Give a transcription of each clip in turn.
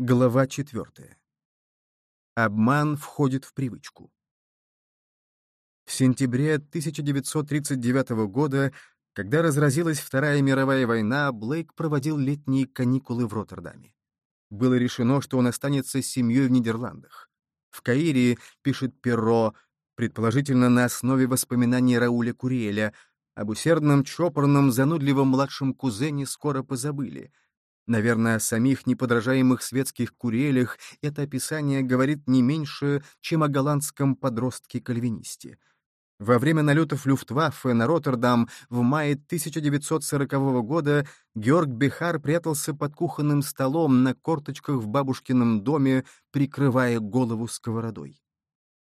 Глава четвертая. Обман входит в привычку. В сентябре 1939 года, когда разразилась Вторая мировая война, Блейк проводил летние каникулы в Роттердаме. Было решено, что он останется с семьей в Нидерландах. В Каире, пишет Перро, предположительно на основе воспоминаний Рауля Куриэля, об усердном, чопорном, занудливом младшем кузене скоро позабыли — Наверное, о самих неподражаемых светских курелях это описание говорит не меньше, чем о голландском подростке-кальвинисте. Во время налетов Люфтваффе на Роттердам в мае 1940 года Георг Бехар прятался под кухонным столом на корточках в бабушкином доме, прикрывая голову сковородой.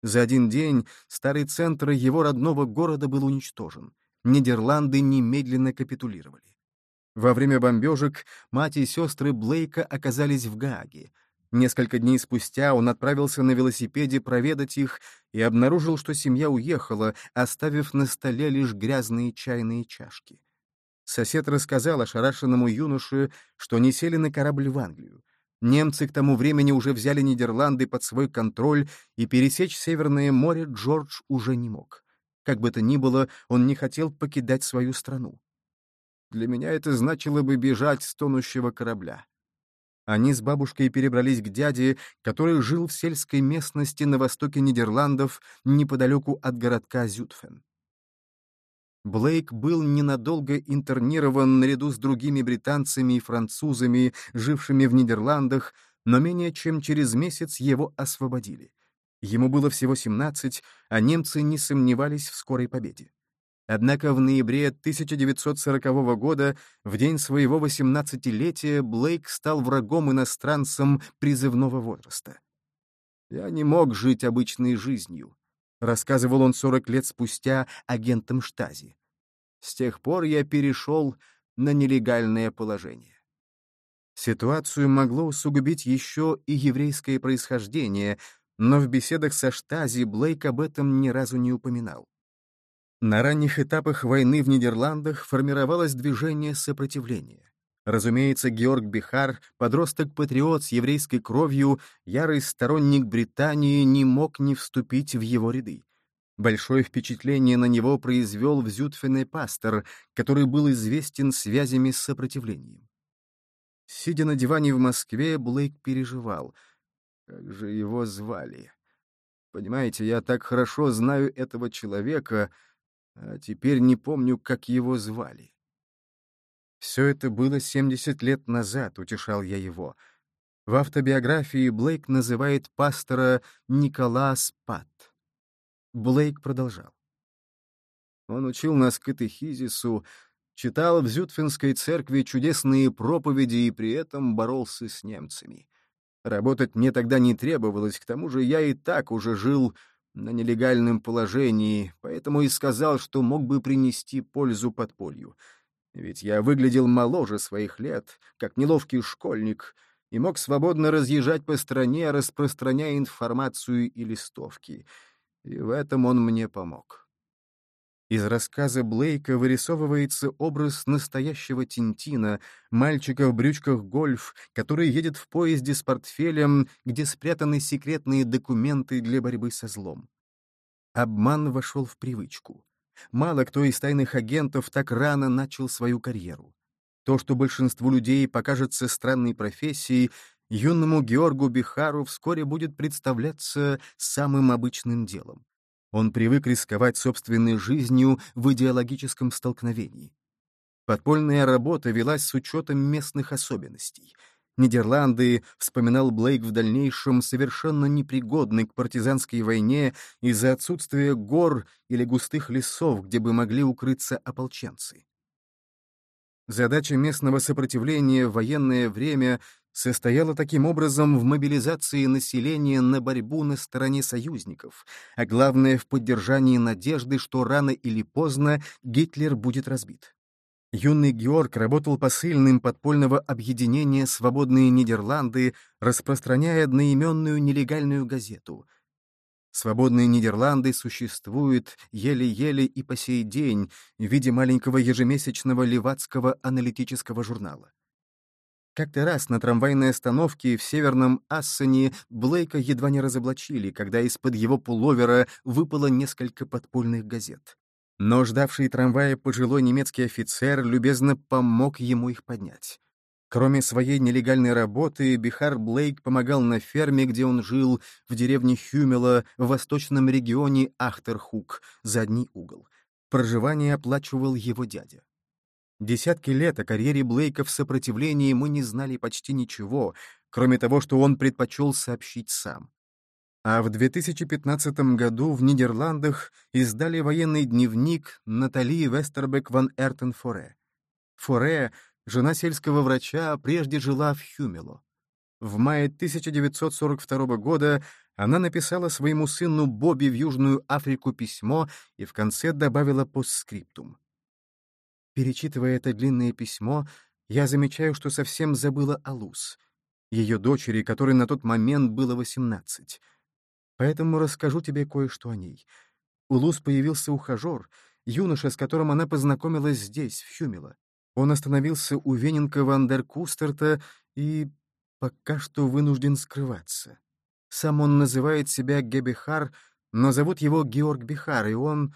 За один день старый центр его родного города был уничтожен. Нидерланды немедленно капитулировали. Во время бомбежек мать и сестры Блейка оказались в Гааге. Несколько дней спустя он отправился на велосипеде проведать их и обнаружил, что семья уехала, оставив на столе лишь грязные чайные чашки. Сосед рассказал ошарашенному юноше, что не сели на корабль в Англию. Немцы к тому времени уже взяли Нидерланды под свой контроль, и пересечь Северное море Джордж уже не мог. Как бы то ни было, он не хотел покидать свою страну. Для меня это значило бы бежать с тонущего корабля. Они с бабушкой перебрались к дяде, который жил в сельской местности на востоке Нидерландов, неподалеку от городка Зютфен. Блейк был ненадолго интернирован наряду с другими британцами и французами, жившими в Нидерландах, но менее чем через месяц его освободили. Ему было всего 17, а немцы не сомневались в скорой победе. Однако в ноябре 1940 года, в день своего 18-летия, Блейк стал врагом иностранцам призывного возраста. «Я не мог жить обычной жизнью», — рассказывал он 40 лет спустя агентам Штази. «С тех пор я перешел на нелегальное положение». Ситуацию могло усугубить еще и еврейское происхождение, но в беседах со Штази Блейк об этом ни разу не упоминал. На ранних этапах войны в Нидерландах формировалось движение сопротивления. Разумеется, Георг Бихар, подросток-патриот с еврейской кровью, ярый сторонник Британии, не мог не вступить в его ряды. Большое впечатление на него произвел Взютфенный пастор, который был известен связями с сопротивлением. Сидя на диване в Москве, Блейк переживал. Как же его звали? Понимаете, я так хорошо знаю этого человека, а теперь не помню, как его звали. Все это было 70 лет назад, утешал я его. В автобиографии Блейк называет пастора Николас Пат. Блейк продолжал. Он учил нас катехизису, читал в Зютфинской церкви чудесные проповеди и при этом боролся с немцами. Работать мне тогда не требовалось, к тому же я и так уже жил на нелегальном положении, поэтому и сказал, что мог бы принести пользу подполью. Ведь я выглядел моложе своих лет, как неловкий школьник, и мог свободно разъезжать по стране, распространяя информацию и листовки. И в этом он мне помог. Из рассказа Блейка вырисовывается образ настоящего Тинтина, мальчика в брючках гольф, который едет в поезде с портфелем, где спрятаны секретные документы для борьбы со злом. Обман вошел в привычку. Мало кто из тайных агентов так рано начал свою карьеру. То, что большинству людей покажется странной профессией, юному Георгу Бихару вскоре будет представляться самым обычным делом. Он привык рисковать собственной жизнью в идеологическом столкновении. Подпольная работа велась с учетом местных особенностей. Нидерланды, вспоминал Блейк в дальнейшем, совершенно непригодны к партизанской войне из-за отсутствия гор или густых лесов, где бы могли укрыться ополченцы. Задача местного сопротивления в военное время состояла таким образом в мобилизации населения на борьбу на стороне союзников, а главное — в поддержании надежды, что рано или поздно Гитлер будет разбит. Юный Георг работал посыльным подпольного объединения «Свободные Нидерланды», распространяя одноименную нелегальную газету. «Свободные Нидерланды» существуют еле-еле и по сей день в виде маленького ежемесячного левацкого аналитического журнала. Как-то раз на трамвайной остановке в северном Ассене Блейка едва не разоблачили, когда из-под его пуловера выпало несколько подпольных газет. Но ждавший трамвая пожилой немецкий офицер любезно помог ему их поднять. Кроме своей нелегальной работы, Бихар Блейк помогал на ферме, где он жил, в деревне Хюмела, в восточном регионе Ахтерхук, задний угол. Проживание оплачивал его дядя. Десятки лет о карьере Блейка в сопротивлении мы не знали почти ничего, кроме того, что он предпочел сообщить сам. А в 2015 году в Нидерландах издали военный дневник Натали Вестербек ван Эртен-Форе. Форе Жена сельского врача прежде жила в Хюмело. В мае 1942 года она написала своему сыну Бобби в Южную Африку письмо и в конце добавила постскриптум. Перечитывая это длинное письмо, я замечаю, что совсем забыла о Луз, ее дочери, которой на тот момент было 18. Поэтому расскажу тебе кое-что о ней. У Луз появился ухажер, юноша, с которым она познакомилась здесь, в Хюмело. Он остановился у Вененка Вандеркустерта и пока что вынужден скрываться. Сам он называет себя Гебихар, но зовут его Георг Бихар, и он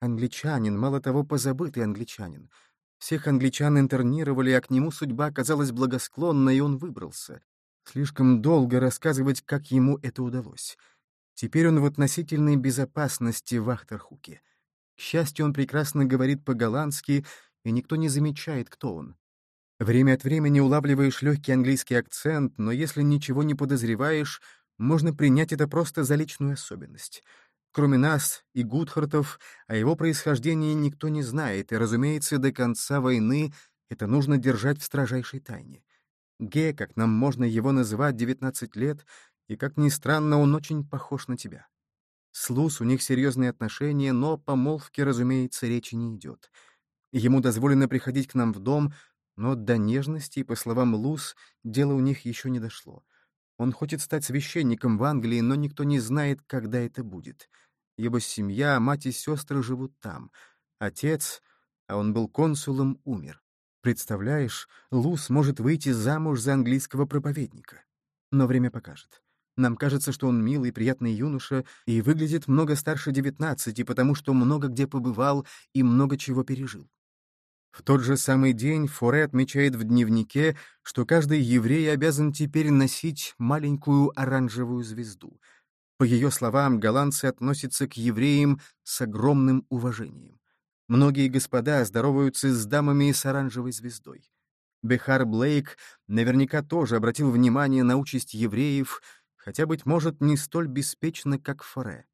англичанин, мало того, позабытый англичанин. Всех англичан интернировали, а к нему судьба оказалась благосклонна, и он выбрался. Слишком долго рассказывать, как ему это удалось. Теперь он в относительной безопасности в Ахтерхуке. К счастью, он прекрасно говорит по-голландски — и никто не замечает, кто он. Время от времени улавливаешь легкий английский акцент, но если ничего не подозреваешь, можно принять это просто за личную особенность. Кроме нас и Гудхартов, о его происхождении никто не знает, и, разумеется, до конца войны это нужно держать в строжайшей тайне. Ге, как нам можно его называть, 19 лет, и, как ни странно, он очень похож на тебя. С Луз у них серьезные отношения, но помолвки, разумеется, речи не идет. Ему дозволено приходить к нам в дом, но до нежности, по словам Луз, дело у них еще не дошло. Он хочет стать священником в Англии, но никто не знает, когда это будет. Его семья, мать и сестры живут там. Отец, а он был консулом, умер. Представляешь, Луз может выйти замуж за английского проповедника. Но время покажет. Нам кажется, что он милый, приятный юноша и выглядит много старше девятнадцати, потому что много где побывал и много чего пережил. В тот же самый день Форе отмечает в дневнике, что каждый еврей обязан теперь носить маленькую оранжевую звезду. По ее словам, голландцы относятся к евреям с огромным уважением. Многие господа здороваются с дамами с оранжевой звездой. Бехар Блейк наверняка тоже обратил внимание на участь евреев, хотя, быть может, не столь беспечно, как Форе.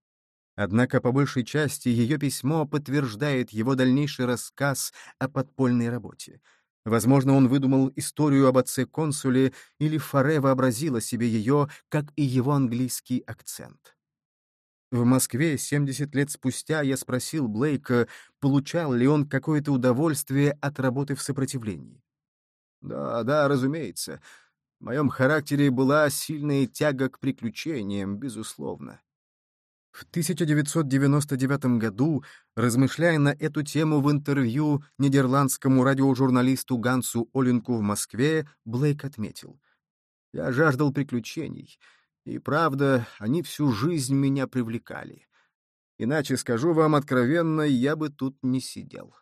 Однако по большей части ее письмо подтверждает его дальнейший рассказ о подпольной работе. Возможно, он выдумал историю об отце-консуле, или Фаре вообразила себе ее, как и его английский акцент. В Москве 70 лет спустя я спросил Блейка, получал ли он какое-то удовольствие от работы в сопротивлении. «Да, да, разумеется. В моем характере была сильная тяга к приключениям, безусловно. В 1999 году, размышляя на эту тему в интервью нидерландскому радиожурналисту Гансу Оленку в Москве, Блейк отметил. «Я жаждал приключений, и, правда, они всю жизнь меня привлекали. Иначе, скажу вам откровенно, я бы тут не сидел».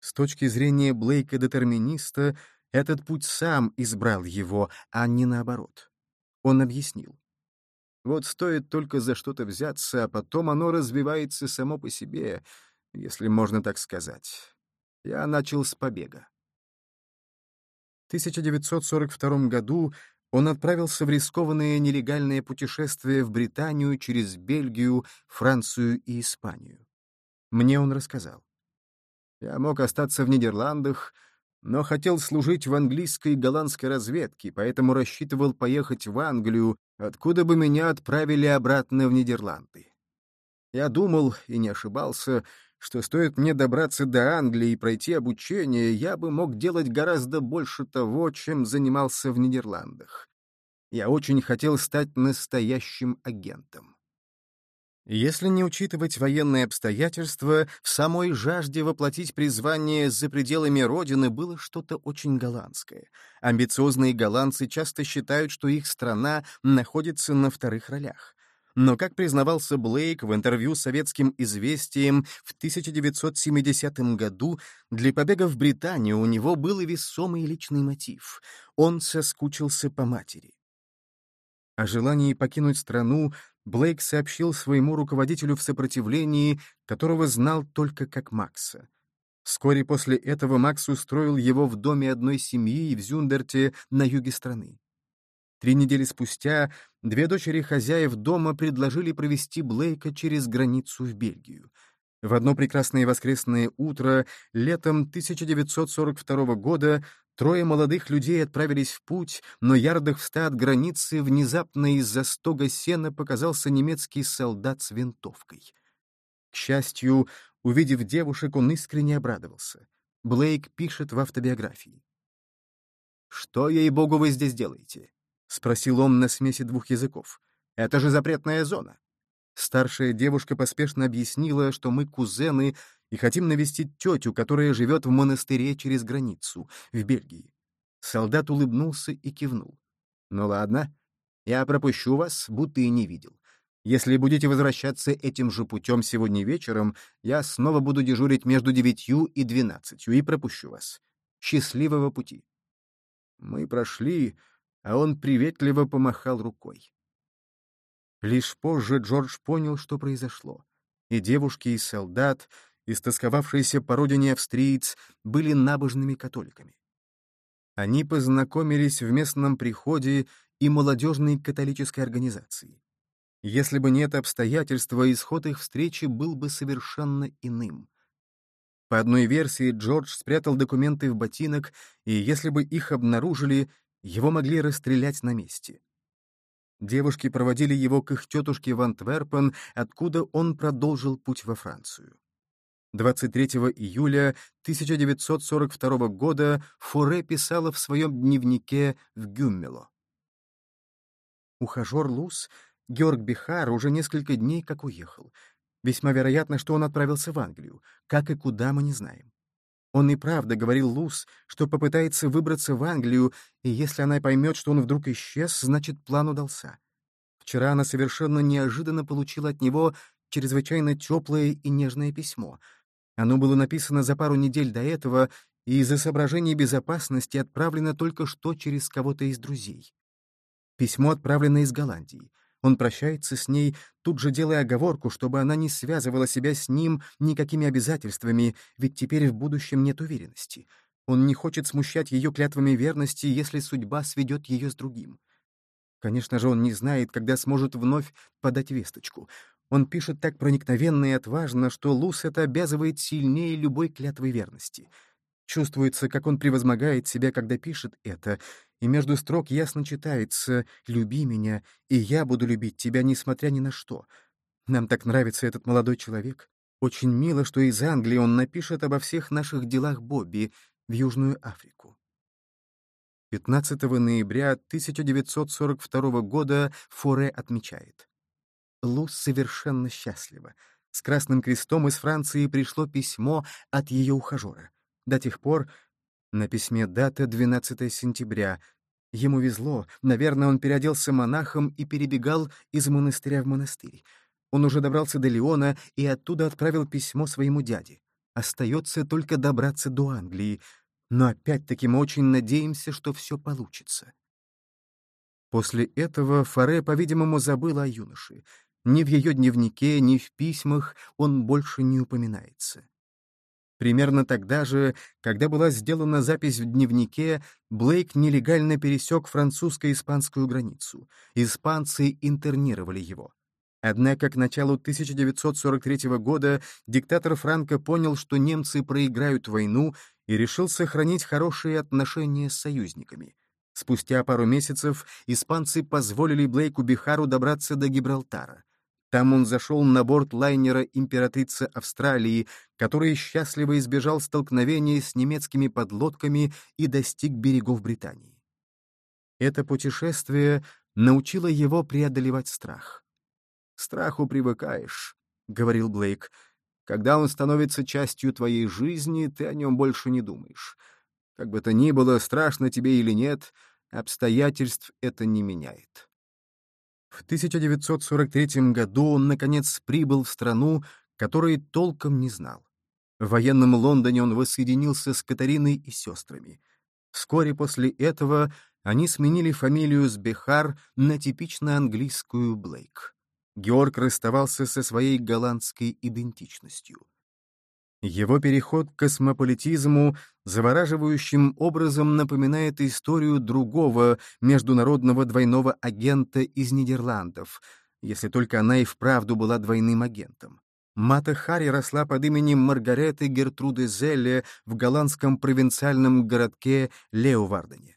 С точки зрения Блейка-детерминиста, этот путь сам избрал его, а не наоборот. Он объяснил. Вот стоит только за что-то взяться, а потом оно развивается само по себе, если можно так сказать. Я начал с побега. В 1942 году он отправился в рискованное нелегальное путешествие в Британию через Бельгию, Францию и Испанию. Мне он рассказал. Я мог остаться в Нидерландах, но хотел служить в английской и голландской разведке, поэтому рассчитывал поехать в Англию, откуда бы меня отправили обратно в Нидерланды. Я думал, и не ошибался, что стоит мне добраться до Англии и пройти обучение, я бы мог делать гораздо больше того, чем занимался в Нидерландах. Я очень хотел стать настоящим агентом. Если не учитывать военные обстоятельства, в самой жажде воплотить призвание за пределами Родины было что-то очень голландское. Амбициозные голландцы часто считают, что их страна находится на вторых ролях. Но, как признавался Блейк в интервью советским «Известиям» в 1970 году, для побега в Британию у него был и весомый личный мотив. Он соскучился по матери. О желании покинуть страну Блейк сообщил своему руководителю в сопротивлении, которого знал только как Макса. Вскоре после этого Макс устроил его в доме одной семьи в Зюндерте на юге страны. Три недели спустя две дочери хозяев дома предложили провести Блейка через границу в Бельгию. В одно прекрасное воскресное утро летом 1942 года Трое молодых людей отправились в путь, но ярдах в ста от границы внезапно из-за стога сена показался немецкий солдат с винтовкой. К счастью, увидев девушек, он искренне обрадовался. Блейк пишет в автобиографии. «Что, ей-богу, вы здесь делаете?» — спросил он на смеси двух языков. «Это же запретная зона». Старшая девушка поспешно объяснила, что мы кузены и хотим навестить тетю, которая живет в монастыре через границу, в Бельгии. Солдат улыбнулся и кивнул. «Ну ладно, я пропущу вас, будто и не видел. Если будете возвращаться этим же путем сегодня вечером, я снова буду дежурить между девятью и двенадцатью и пропущу вас. Счастливого пути!» Мы прошли, а он приветливо помахал рукой. Лишь позже Джордж понял, что произошло. И девушки, и солдат, истосковавшиеся по родине австриец, были набожными католиками. Они познакомились в местном приходе и молодежной католической организации. Если бы не это обстоятельство, исход их встречи был бы совершенно иным. По одной версии, Джордж спрятал документы в ботинок, и если бы их обнаружили, его могли расстрелять на месте. Девушки проводили его к их тетушке в Антверпен, откуда он продолжил путь во Францию. 23 июля 1942 года Фуре писала в своем дневнике в Гюммело. Ухажер Лус, Георг Бихар, уже несколько дней как уехал. Весьма вероятно, что он отправился в Англию. Как и куда, мы не знаем. Он и правда говорил Лус, что попытается выбраться в Англию, и если она поймет, что он вдруг исчез, значит, план удался. Вчера она совершенно неожиданно получила от него чрезвычайно теплое и нежное письмо — оно было написано за пару недель до этого и из-за соображений безопасности отправлено только что через кого-то из друзей. Письмо отправлено из Голландии. Он прощается с ней, тут же делая оговорку, чтобы она не связывала себя с ним никакими обязательствами, ведь теперь в будущем нет уверенности. Он не хочет смущать ее клятвами верности, если судьба сведет ее с другим. Конечно же, он не знает, когда сможет вновь подать весточку. Он пишет так проникновенно и отважно, что Лус это обязывает сильнее любой клятвы верности. Чувствуется, как он превозмогает себя, когда пишет это, и между строк ясно читается «Люби меня, и я буду любить тебя, несмотря ни на что». Нам так нравится этот молодой человек. Очень мило, что из Англии он напишет обо всех наших делах Бобби в Южную Африку. 15 ноября 1942 года Форе отмечает. Лу совершенно счастлива. С Красным Крестом из Франции пришло письмо от ее ухажера. До тех пор на письме дата 12 сентября. Ему везло, наверное, он переоделся монахом и перебегал из монастыря в монастырь. Он уже добрался до Леона и оттуда отправил письмо своему дяде. Остается только добраться до Англии, но опять-таки мы очень надеемся, что все получится. После этого Фаре, по-видимому, забыл о юноше. Ни в ее дневнике, ни в письмах он больше не упоминается. Примерно тогда же, когда была сделана запись в дневнике, Блейк нелегально пересек французско-испанскую границу. Испанцы интернировали его. Однако к началу 1943 года диктатор Франко понял, что немцы проиграют войну и решил сохранить хорошие отношения с союзниками. Спустя пару месяцев испанцы позволили Блейку Бихару добраться до Гибралтара. Там он зашел на борт лайнера «Императрица Австралии», который счастливо избежал столкновения с немецкими подлодками и достиг берегов Британии. Это путешествие научило его преодолевать страх. страху привыкаешь», — говорил Блейк. «Когда он становится частью твоей жизни, ты о нем больше не думаешь. Как бы то ни было, страшно тебе или нет, обстоятельств это не меняет». В 1943 году он, наконец, прибыл в страну, которой толком не знал. В военном Лондоне он воссоединился с Катариной и сестрами. Вскоре после этого они сменили фамилию с Бехар на типично английскую Блейк. Георг расставался со своей голландской идентичностью. Его переход к космополитизму завораживающим образом напоминает историю другого международного двойного агента из Нидерландов, если только она и вправду была двойным агентом. Мата Хари росла под именем Маргареты Гертруды Зелле в голландском провинциальном городке Леовардене.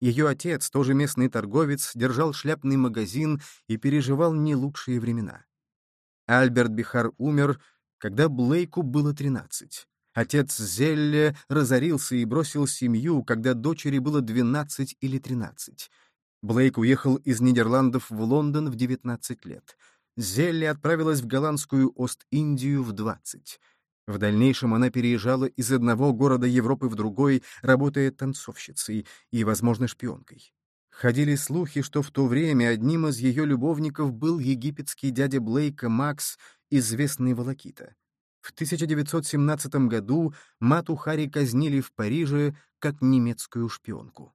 Ее отец, тоже местный торговец, держал шляпный магазин и переживал не лучшие времена. Альберт Бихар умер, когда Блейку было 13. Отец Зелле разорился и бросил семью, когда дочери было 12 или 13. Блейк уехал из Нидерландов в Лондон в 19 лет — Зелли отправилась в голландскую Ост-Индию в 20. В дальнейшем она переезжала из одного города Европы в другой, работая танцовщицей и, возможно, шпионкой. Ходили слухи, что в то время одним из ее любовников был египетский дядя Блейка Макс, известный Волокита. В 1917 году Мату Хари казнили в Париже как немецкую шпионку.